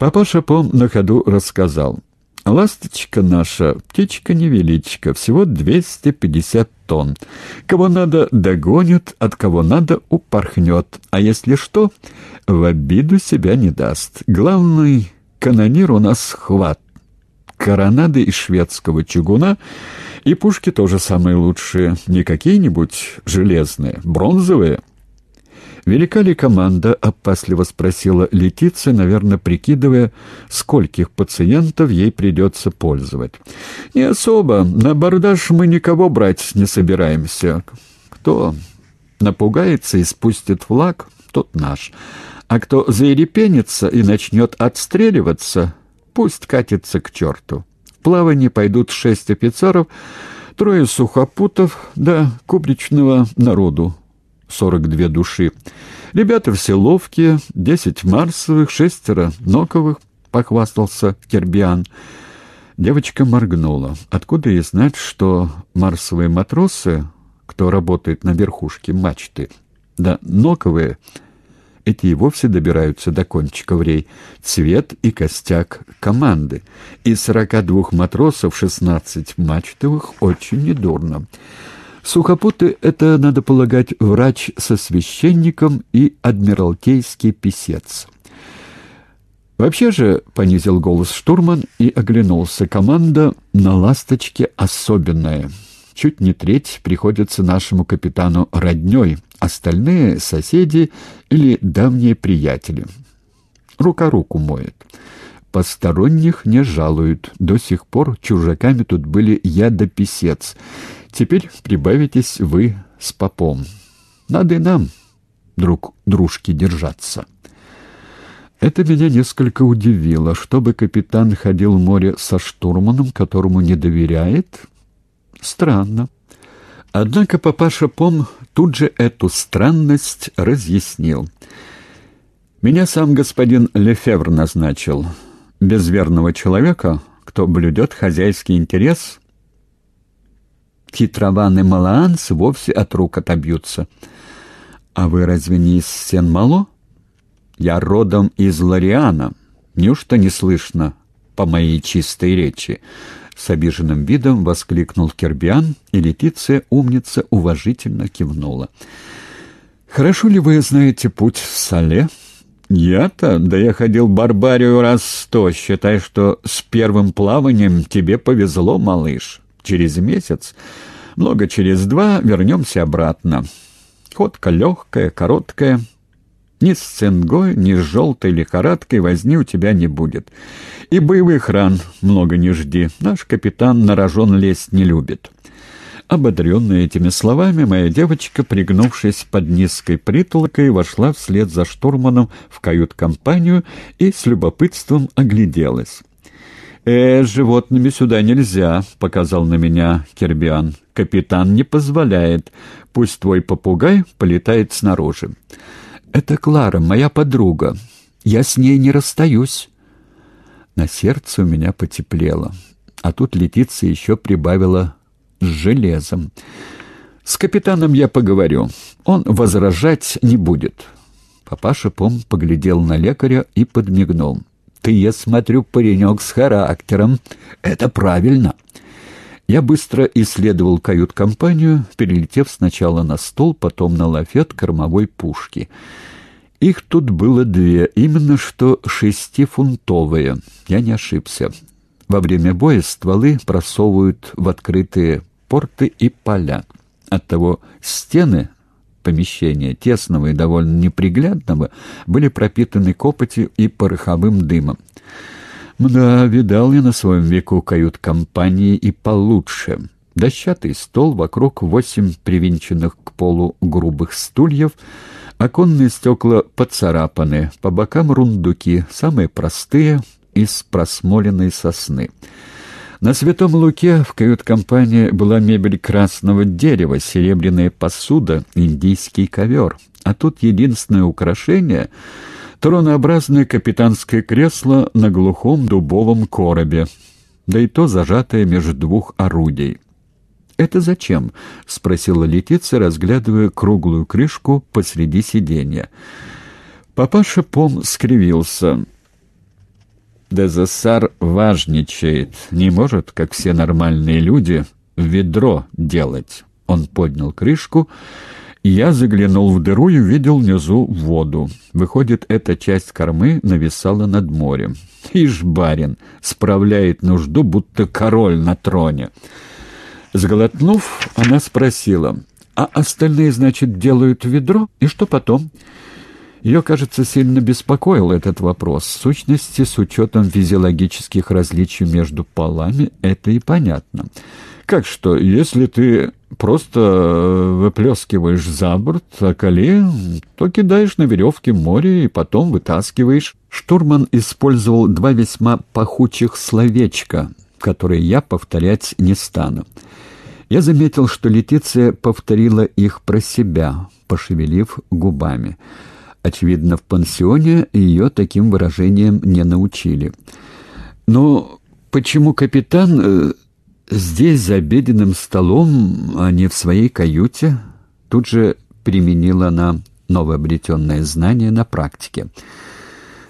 Папаша Пом на ходу рассказал. «Ласточка наша, птичка невеличка, всего 250 тонн. Кого надо, догонит, от кого надо, упорхнет. А если что, в обиду себя не даст. Главный канонир у нас хват. Коронады из шведского чугуна и пушки тоже самые лучшие. Не какие-нибудь железные, бронзовые». «Велика ли команда?» — опасливо спросила Летиция, наверное, прикидывая, скольких пациентов ей придется пользовать. «Не особо. На бордаж мы никого брать не собираемся. Кто напугается и спустит флаг, тот наш. А кто заерепенится и начнет отстреливаться, пусть катится к черту. В плавание пойдут шесть офицеров, трое сухопутов да кубричного народу 42 души. Ребята все ловкие, 10 марсовых, шестеро ноковых, похвастался Кербиан. Девочка моргнула. Откуда ей знать, что марсовые матросы, кто работает на верхушке мачты, да ноковые, эти и вовсе добираются до кончиков рей, цвет и костяк команды. Из 42 матросов 16 мачтовых очень недурно. Сухопуты — это, надо полагать, врач со священником и адмиралтейский писец. Вообще же, — понизил голос штурман и оглянулся, — команда на «Ласточке» особенная. Чуть не треть приходится нашему капитану роднёй, остальные — соседи или давние приятели. Рука руку моет. Посторонних не жалуют. До сих пор чужаками тут были я да писец — Теперь прибавитесь вы с попом. Надо и нам, друг дружки, держаться. Это меня несколько удивило. Чтобы капитан ходил в море со штурманом, которому не доверяет? Странно. Однако папаша Пом тут же эту странность разъяснил. Меня сам господин Лефевр назначил. Без верного человека, кто блюдет хозяйский интерес, хитрованы малаанцы вовсе от рук отобьются. А вы разве не из Сен-Мало? Я родом из Лориана. Неужто не слышно по моей чистой речи? С обиженным видом воскликнул Кербиан, и Летиция, умница, уважительно кивнула. «Хорошо ли вы знаете путь в Сале?» «Я-то? Да я ходил в Барбарию раз сто. Считай, что с первым плаванием тебе повезло, малыш» через месяц, много через два вернемся обратно. Ходка легкая, короткая. Ни с цингой, ни с желтой лихорадкой возни у тебя не будет. И боевых ран много не жди. Наш капитан на рожон лезть не любит». Ободренная этими словами, моя девочка, пригнувшись под низкой притолкой, вошла вслед за штурманом в кают-компанию и с любопытством огляделась. «Э, животными сюда нельзя», — показал на меня Кербиан. «Капитан не позволяет. Пусть твой попугай полетает снаружи». «Это Клара, моя подруга. Я с ней не расстаюсь». На сердце у меня потеплело. А тут летица еще прибавила с железом. «С капитаном я поговорю. Он возражать не будет». Папаша Пом поглядел на лекаря и подмигнул. Ты, я смотрю, паренек с характером. Это правильно. Я быстро исследовал кают-компанию, перелетев сначала на стол, потом на лафет кормовой пушки. Их тут было две, именно что шестифунтовые. Я не ошибся. Во время боя стволы просовывают в открытые порты и поля. Оттого стены помещения, тесного и довольно неприглядного, были пропитаны копотью и пороховым дымом. Да, видал я на своем веку кают-компании и получше. Дощатый стол, вокруг восемь привинченных к полу грубых стульев, оконные стекла поцарапаны, по бокам рундуки, самые простые, из просмоленной сосны. На Святом Луке в кают-компании была мебель красного дерева, серебряная посуда, индийский ковер. А тут единственное украшение — тронообразное капитанское кресло на глухом дубовом коробе, да и то зажатое между двух орудий. «Это зачем?» — спросила Летиция, разглядывая круглую крышку посреди сиденья. Папаша Пом скривился — Дезессар важничает, не может, как все нормальные люди, ведро делать. Он поднял крышку, и я заглянул в дыру и увидел внизу воду. Выходит, эта часть кормы нависала над морем. Ишь, барин, справляет нужду, будто король на троне. Сглотнув, она спросила, «А остальные, значит, делают ведро? И что потом?» Ее, кажется, сильно беспокоил этот вопрос. В сущности, с учетом физиологических различий между полами, это и понятно. Как что, если ты просто выплескиваешь за борт, а коли, то кидаешь на веревке море и потом вытаскиваешь. Штурман использовал два весьма пахучих словечка, которые я повторять не стану. Я заметил, что Летиция повторила их про себя, пошевелив губами. Очевидно, в пансионе ее таким выражением не научили. Но почему капитан э, здесь за обеденным столом, а не в своей каюте? Тут же применила она новообретенное знание на практике.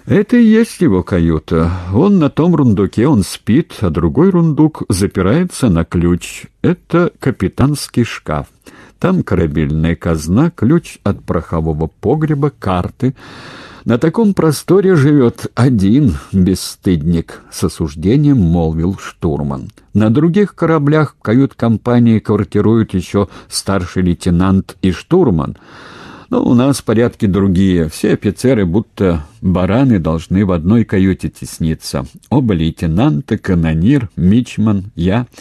Это и есть его каюта. Он на том рундуке он спит, а другой рундук запирается на ключ. Это капитанский шкаф. Там корабельная казна, ключ от порохового погреба, карты. На таком просторе живет один бесстыдник, с осуждением молвил штурман. На других кораблях в кают-компании квартируют еще старший лейтенант и штурман. Но у нас порядки другие. Все офицеры, будто бараны, должны в одной каюте тесниться. Оба лейтенанта, канонир, мичман, я —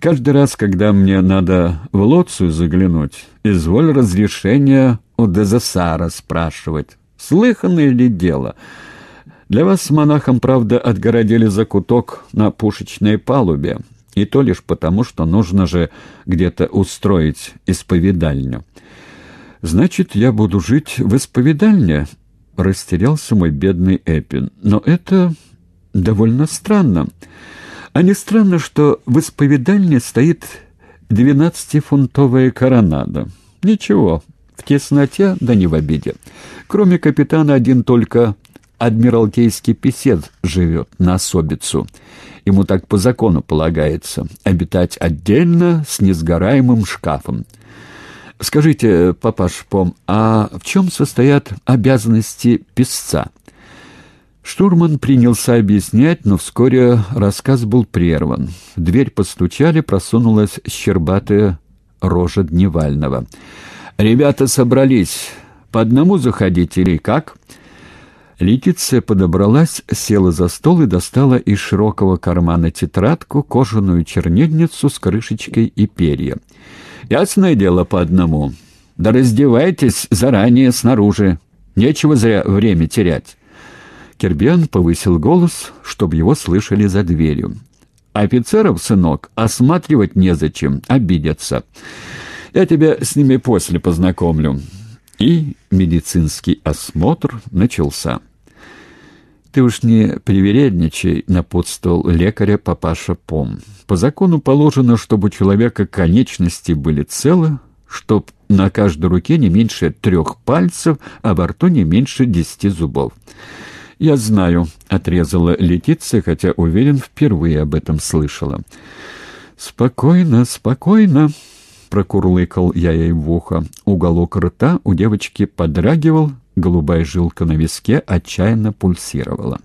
Каждый раз, когда мне надо в Лоцию заглянуть, изволь разрешения у Дезасара спрашивать. Слыханное ли дело? Для вас с монахом, правда, отгородили закуток на пушечной палубе, и то лишь потому, что нужно же где-то устроить исповедальню. Значит, я буду жить в исповедальне? Растерялся мой бедный Эпин. Но это довольно странно. А не странно, что в исповедальне стоит двенадцатифунтовая коронада. Ничего, в тесноте, да не в обиде. Кроме капитана один только адмиралтейский писец живет на особицу. Ему так по закону полагается обитать отдельно с несгораемым шкафом. Скажите, папаш Пом, а в чем состоят обязанности писца? Штурман принялся объяснять, но вскоре рассказ был прерван. В дверь постучали, просунулась щербатая рожа Дневального. «Ребята собрались. По одному заходить или как?» Летиция подобралась, села за стол и достала из широкого кармана тетрадку, кожаную чернильницу с крышечкой и перья. «Ясное дело по одному. Да раздевайтесь заранее снаружи. Нечего зря время терять». Кербиан повысил голос, чтобы его слышали за дверью. «Офицеров, сынок, осматривать незачем, обидятся. Я тебя с ними после познакомлю». И медицинский осмотр начался. «Ты уж не привередничай», — напутствовал лекаря папаша Пом. «По закону положено, чтобы у человека конечности были целы, чтоб на каждой руке не меньше трех пальцев, а во рту не меньше десяти зубов». «Я знаю», — отрезала Летиция, хотя, уверен, впервые об этом слышала. «Спокойно, спокойно», — прокурлыкал я ей в ухо. Уголок рта у девочки подрагивал, голубая жилка на виске отчаянно пульсировала.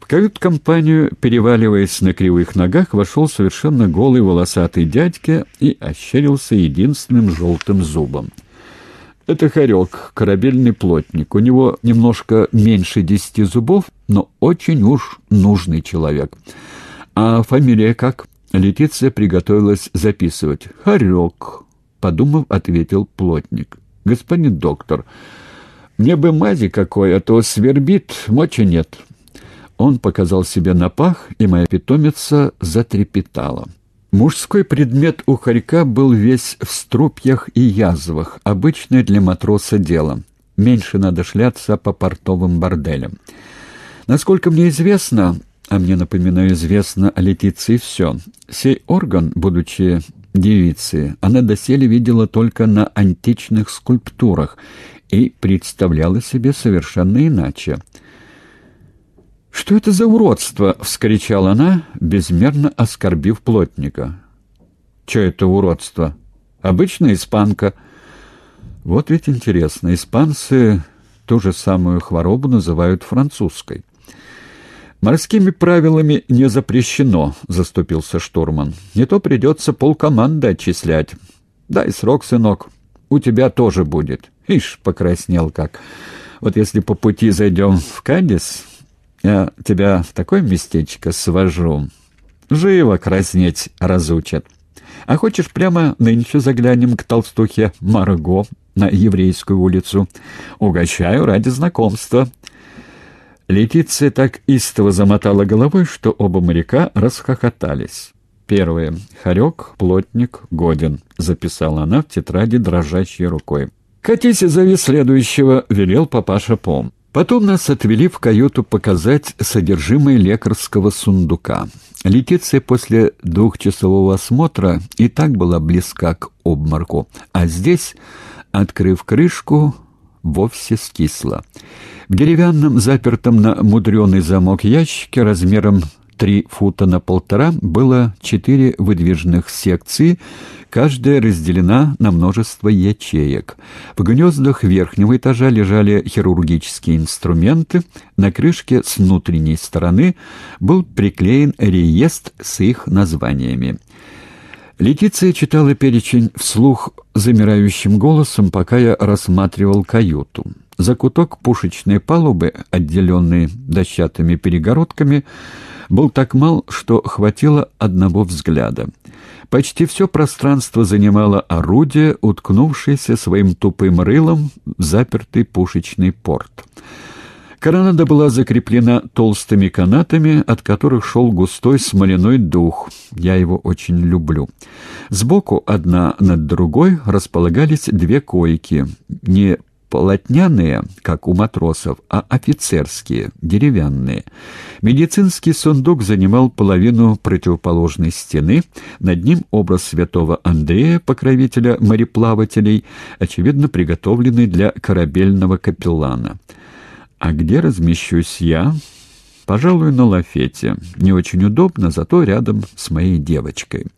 В кают-компанию, переваливаясь на кривых ногах, вошел совершенно голый волосатый дядька и ощерился единственным желтым зубом. Это хорек, корабельный плотник. У него немножко меньше десяти зубов, но очень уж нужный человек. А фамилия как? Летиция приготовилась записывать. «Хорек», — подумав, ответил плотник. «Господин доктор, мне бы мази какой, а то свербит, мочи нет». Он показал себе на пах, и моя питомица затрепетала. Мужской предмет у хорька был весь в струпьях и язвах, обычное для матроса дело. Меньше надо шляться по портовым борделям. Насколько мне известно, а мне, напоминаю, известно о Летиции все, сей орган, будучи девицей, она доселе видела только на античных скульптурах и представляла себе совершенно иначе. «Что это за уродство?» — вскричала она, безмерно оскорбив плотника. «Че это уродство? Обычная испанка». Вот ведь интересно, испанцы ту же самую хворобу называют французской. «Морскими правилами не запрещено», — заступился штурман. «Не то придется полкоманды отчислять. Дай срок, сынок, у тебя тоже будет». Ишь, покраснел как. «Вот если по пути зайдем в Кадис, я тебя в такое местечко свожу. Живо краснеть разучат. А хочешь, прямо нынче заглянем к толстухе Марго на еврейскую улицу? Угощаю ради знакомства». Летиция так истово замотала головой, что оба моряка расхохотались. Первое. «Хорек, плотник, годен», — записала она в тетради дрожащей рукой. «Катись и зови следующего», — велел папаша Пом. Потом нас отвели в каюту показать содержимое лекарского сундука. Летиция после двухчасового осмотра и так была близка к обморку, а здесь, открыв крышку, вовсе скисла. В деревянном, запертом на мудреный замок ящике размером три фута на полтора было четыре выдвижных секции, каждая разделена на множество ячеек. В гнездах верхнего этажа лежали хирургические инструменты, на крышке с внутренней стороны был приклеен реестр с их названиями. Летиция читала перечень вслух замирающим голосом, пока я рассматривал каюту. Закуток пушечной палубы, отделенный дощатыми перегородками, был так мал, что хватило одного взгляда. Почти все пространство занимало орудие, уткнувшееся своим тупым рылом в запертый пушечный порт. Коронада была закреплена толстыми канатами, от которых шел густой смоляной дух. Я его очень люблю. Сбоку, одна над другой, располагались две койки, не полотняные, как у матросов, а офицерские, деревянные. Медицинский сундук занимал половину противоположной стены, над ним образ святого Андрея, покровителя мореплавателей, очевидно приготовленный для корабельного капеллана. А где размещусь я? Пожалуй, на лафете. Не очень удобно, зато рядом с моей девочкой.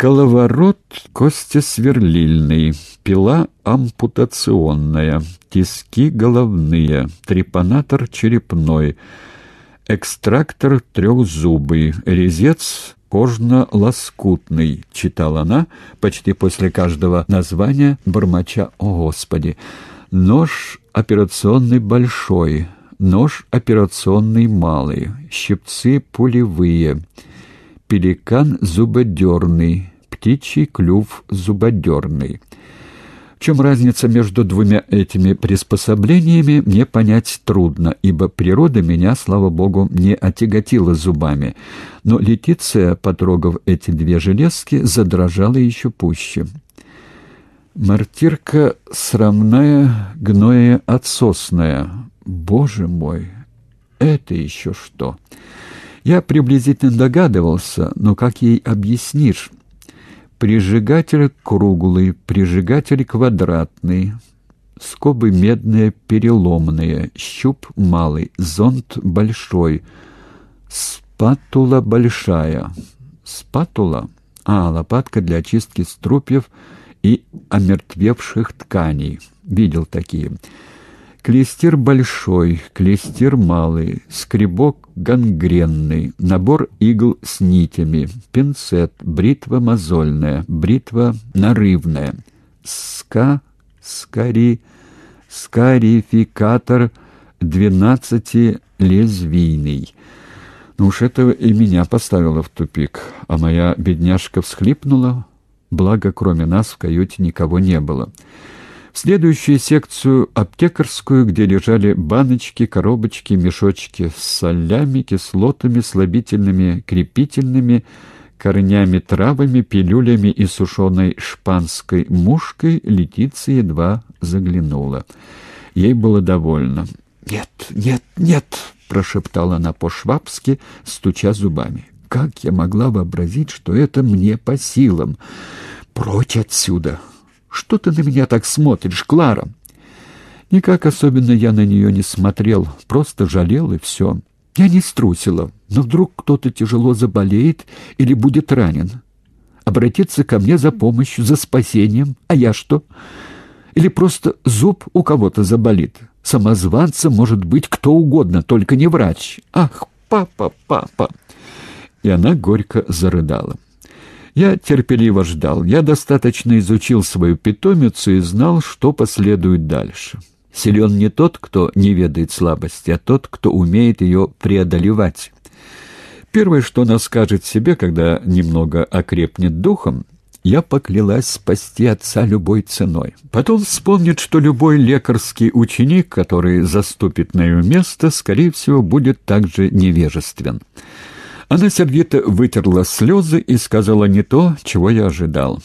Коловорот костесверлильный, пила ампутационная, тиски головные, трепанатор черепной, экстрактор трехзубый, резец кожно-лоскутный, читала она почти после каждого названия, бормоча «О, Господи!» Нож операционный большой, нож операционный малый, щипцы пулевые, пеликан зубодерный, птичий клюв зубодерный. В чем разница между двумя этими приспособлениями, мне понять трудно, ибо природа меня, слава богу, не отяготила зубами. Но Летиция, потрогав эти две железки, задрожала еще пуще. Мартирка срамная, гноя отсосная. Боже мой, это еще что? Я приблизительно догадывался, но как ей объяснишь? Прижигатель круглый, прижигатель квадратный, скобы медные переломные, щуп малый, зонт большой, спатула большая. Спатула? А, лопатка для очистки струпьев и омертвевших тканей. Видел такие. Клестир большой, клестир малый, скребок гангренный, набор игл с нитями, пинцет, бритва мозольная, бритва нарывная, ска, скари, скарификатор двенадцатилезвийный. Ну уж это и меня поставило в тупик, а моя бедняжка всхлипнула, благо кроме нас в каюте никого не было в следующую секцию аптекарскую, где лежали баночки, коробочки, мешочки с солями, кислотами, слабительными, крепительными, корнями, травами, пилюлями и сушеной шпанской мушкой, Летиция едва заглянула. Ей было довольно. «Нет, нет, нет!» — прошептала она по-швабски, стуча зубами. «Как я могла вообразить, что это мне по силам? Прочь отсюда! Что ты на меня так смотришь, Клара?» Никак особенно я на нее не смотрел, просто жалел и все. Я не струсила, но вдруг кто-то тяжело заболеет или будет ранен. Обратиться ко мне за помощью, за спасением, а я что? Или просто зуб у кого-то заболит. Самозванца может быть кто угодно, только не врач. Ах, папа, папа!» И она горько зарыдала. Я терпеливо ждал. Я достаточно изучил свою питомицу и знал, что последует дальше. Силен не тот, кто не ведает слабости, а тот, кто умеет ее преодолевать. Первое, что она скажет себе, когда немного окрепнет духом, я поклялась спасти отца любой ценой. Потом вспомнит, что любой лекарский ученик, который заступит на ее место, скорее всего, будет также невежествен. Она сердито вытерла слезы и сказала не то, чего я ожидал.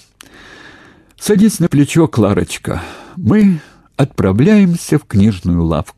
«Садись на плечо, Кларочка. Мы отправляемся в книжную лавку».